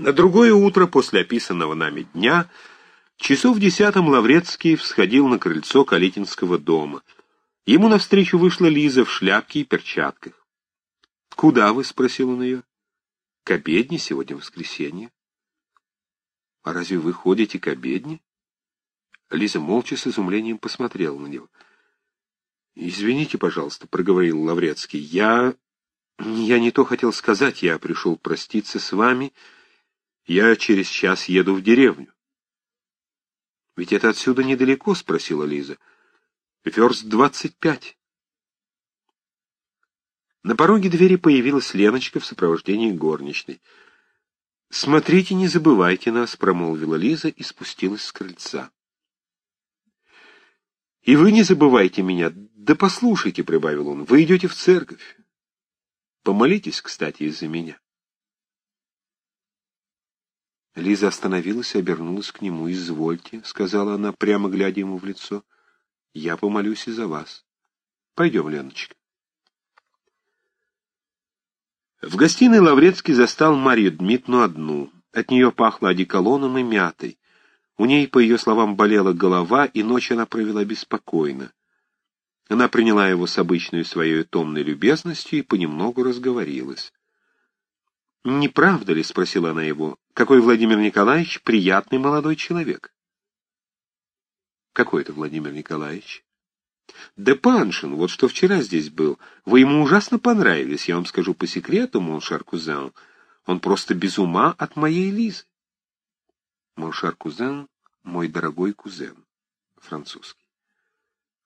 На другое утро после описанного нами дня часов десятом Лаврецкий всходил на крыльцо Калитинского дома. Ему навстречу вышла Лиза в шляпке и перчатках. «Куда вы?» — спросил он ее. «К обедне, сегодня воскресенье». «А разве вы ходите к обедне?» Лиза молча с изумлением посмотрела на него. «Извините, пожалуйста», — проговорил Лаврецкий. «Я... я не то хотел сказать. Я пришел проститься с вами. Я через час еду в деревню». «Ведь это отсюда недалеко?» — спросила Лиза. «Верст двадцать пять». На пороге двери появилась Леночка в сопровождении горничной. «Смотрите, не забывайте нас», — промолвила Лиза и спустилась с крыльца. «И вы не забывайте меня. Да послушайте», — прибавил он, — «вы идете в церковь. Помолитесь, кстати, из-за меня». Лиза остановилась и обернулась к нему. «Извольте», — сказала она, прямо глядя ему в лицо, — «я помолюсь и за вас. Пойдем, Леночка». В гостиной Лаврецкий застал Марию Дмитриевну одну. От нее пахло одеколоном и мятой. У ней, по ее словам, болела голова, и ночь она провела беспокойно. Она приняла его с обычной своей томной любезностью и понемногу разговорилась. «Не правда ли, — спросила она его, — какой Владимир Николаевич приятный молодой человек?» «Какой это Владимир Николаевич?» Да Паншин, вот что вчера здесь был. Вы ему ужасно понравились, я вам скажу по секрету, Моншар Кузен. Он просто без ума от моей Лизы. Моншар Кузен — мой дорогой кузен, французский.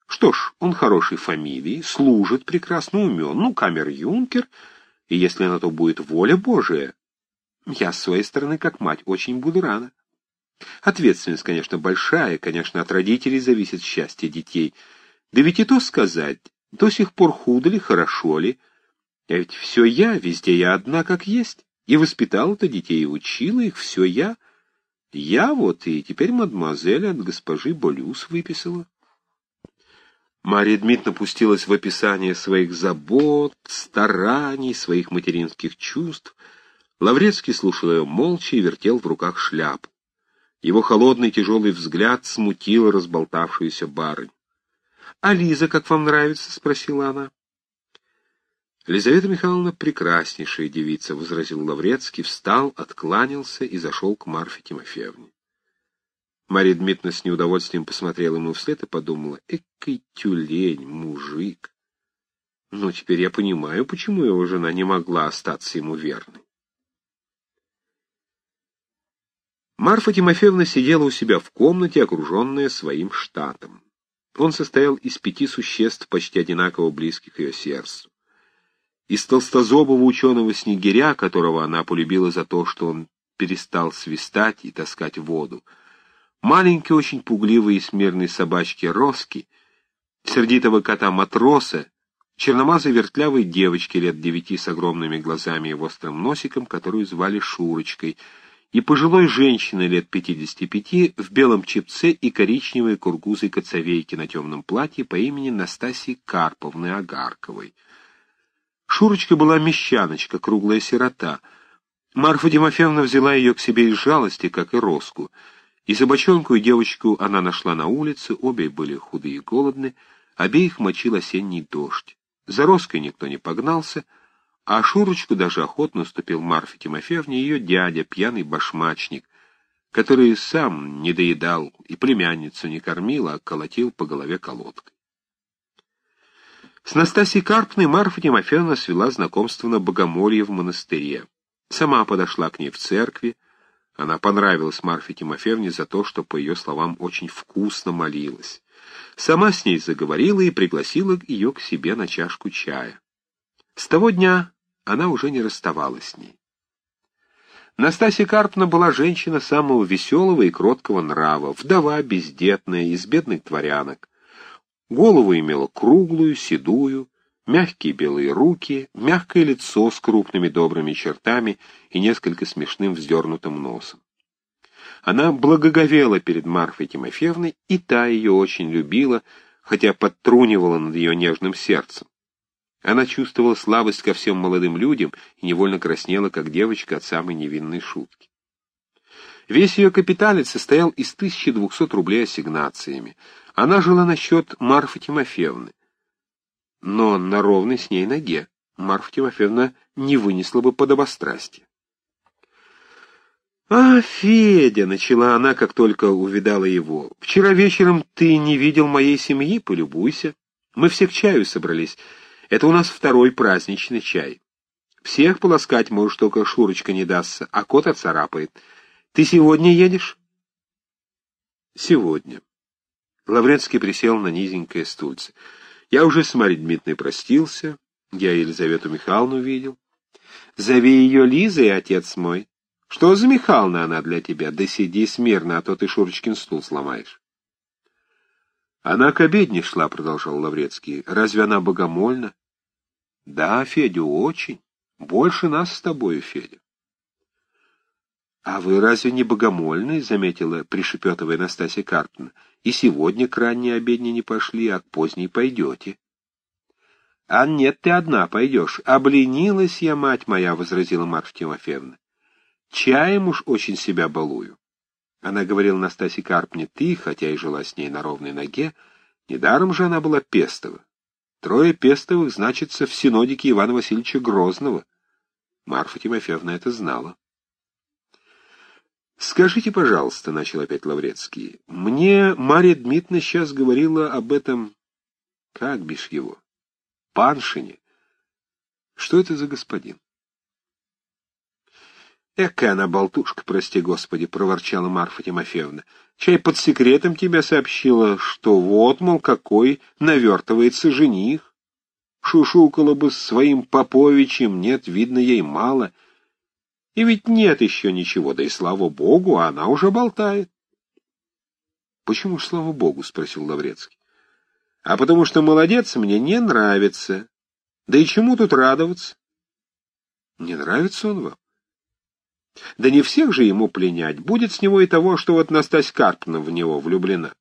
Что ж, он хорошей фамилии, служит, прекрасно умен, ну, камер-юнкер, и если на то будет воля Божия, я с своей стороны, как мать, очень буду рада. Ответственность, конечно, большая, конечно, от родителей зависит счастье детей — да ведь и то сказать, до сих пор худо ли, хорошо ли. А ведь все я, везде я одна как есть. И воспитала-то детей, и учила их, все я. Я вот, и теперь мадемуазель от госпожи Болюс выписала. Марья Дмитриевна пустилась в описание своих забот, стараний, своих материнских чувств. Лаврецкий слушал ее молча и вертел в руках шляпу. Его холодный тяжелый взгляд смутил разболтавшуюся барыню. «А Лиза, как вам нравится?» — спросила она. Лизавета Михайловна прекраснейшая девица, — возразил Лаврецкий, встал, откланялся и зашел к Марфе Тимофеевне. Марья Дмитриевна с неудовольствием посмотрела ему вслед и подумала, «Экой тюлень, мужик!» Ну, теперь я понимаю, почему его жена не могла остаться ему верной. Марфа Тимофеевна сидела у себя в комнате, окруженная своим штатом. Он состоял из пяти существ, почти одинаково близких ее сердцу. Из толстозобого ученого снегиря, которого она полюбила за то, что он перестал свистать и таскать воду, маленькой, очень пугливой и смирной собачки Роски, сердитого кота-матроса, черномазой вертлявой девочки лет девяти с огромными глазами и острым носиком, которую звали Шурочкой — и пожилой женщины лет 55 в белом чепце и коричневой кургузой коцовейке на темном платье по имени Настасьи Карповны Агарковой. Шурочка была мещаночка, круглая сирота. Марфа Тимофеевна взяла ее к себе из жалости, как и Роску. И собачонку, и девочку она нашла на улице, обе были худые и голодны, обеих мочил осенний дождь. За Роской никто не погнался — а Шурочку даже охотно уступил Марфе Тимофеевне ее дядя, пьяный башмачник, который сам не доедал и племянницу не кормил, а колотил по голове колодкой. С Настасьей Карпной Марфа Тимофеевна свела знакомство на Богомолье в монастыре. Сама подошла к ней в церкви. Она понравилась Марфе Тимофеевне за то, что, по ее словам, очень вкусно молилась. Сама с ней заговорила и пригласила ее к себе на чашку чая. С того дня она уже не расставалась с ней. Настасья Карпна была женщина самого веселого и кроткого нрава, вдова бездетная, из бедных дворянок. Голову имела круглую, седую, мягкие белые руки, мягкое лицо с крупными добрыми чертами и несколько смешным вздернутым носом. Она благоговела перед Марфой Тимофеевной, и та ее очень любила, хотя подтрунивала над ее нежным сердцем. Она чувствовала слабость ко всем молодым людям и невольно краснела, как девочка от самой невинной шутки. Весь ее капиталец состоял из 1200 рублей ассигнациями. Она жила на счет Марфы Тимофеевны. Но на ровной с ней ноге Марфа Тимофеевна не вынесла бы подобострастия. «А, Федя!» — начала она, как только увидала его. «Вчера вечером ты не видел моей семьи? Полюбуйся. Мы все к чаю собрались. Это у нас второй праздничный чай. Всех полоскать, может, только Шурочка не дастся, а кот отцарапает. Ты сегодня едешь?» «Сегодня». Лаврецкий присел на низенькое стульце. «Я уже с Марьей Дмитриевной простился. Я Елизавету Михайловну видел. Зови ее Лизой, отец мой». Что за Михална она для тебя? Да сиди смирно, а то ты Шурочкин стул сломаешь. Она к обедне шла, продолжал Лаврецкий. Разве она богомольна? Да, Федя, очень. Больше нас с тобою, Федя. А вы разве не богомольны? заметила, пришепетывая Настасья Карпина. И сегодня к ранней обедне не пошли, а к поздней пойдете. А нет, ты одна пойдешь. Обленилась я, мать моя, возразила Марфа Тимофеевна. Чаем уж очень себя балую. Она говорила Настасье Карпне «ты», хотя и жила с ней на ровной ноге, недаром же она была Пестова. Трое Пестовых значится в синодике Ивана Васильевича Грозного. Марфа Тимофеевна это знала. «Скажите, пожалуйста», — начал опять Лаврецкий, — «мне Марья Дмитриевна сейчас говорила об этом... Как бишь его? Паншине. Что это за господин?» «Экая она болтушка, прости господи», — проворчала Марфа Тимофеевна. «Чай под секретом тебя сообщила, что вот, мол, какой навертывается жених. Шушукала бы своим Поповичем, нет, видно, ей мало. И ведь нет еще ничего, да и слава богу, она уже болтает». «Почему ж слава богу?» — спросил Лаврецкий. «А потому что молодец мне не нравится. Да и чему тут радоваться?» «Не нравится он вам?» Да не всех же ему пленять. Будет с него и того, что вот Настась Карпна в него влюблена.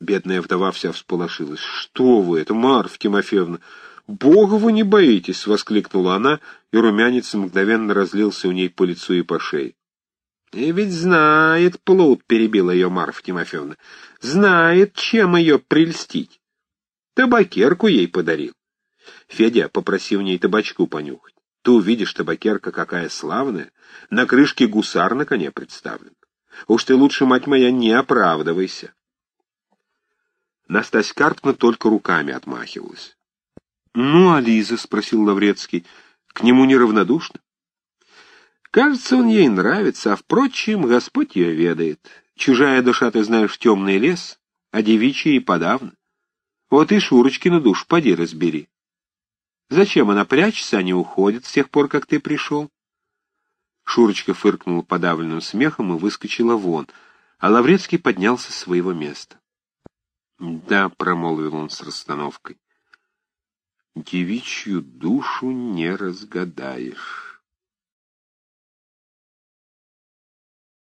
Бедная вдова вся всполошилась. «Что вы, это Марфа Тимофеевна! Бога вы не боитесь!» — воскликнула она, и румянец мгновенно разлился у ней по лицу и по шее. «И ведь знает плут», — перебила ее Марфа Тимофеевна, — «знает, чем ее прельстить. Табакерку ей подарил. Федя, попроси в ней табачку понюхать. Ты увидишь, табакерка какая славная, на крышке гусар на коне представлен. Уж ты лучше, мать моя, не оправдывайся. Настась Карпна только руками отмахивалась. — Ну, а Лиза? — спросил Лаврецкий. — К нему неравнодушно? — Кажется, он ей нравится, а, впрочем, Господь ее ведает. Чужая душа, ты знаешь, темный лес, а девичья и подавно. Вот и Шурочкину душ поди разбери. Зачем она прячется, а не уходит с тех пор, как ты пришел? Шурочка фыркнула подавленным смехом и выскочила вон, а Лаврецкий поднялся с своего места. — Да, — промолвил он с расстановкой, — девичью душу не разгадаешь.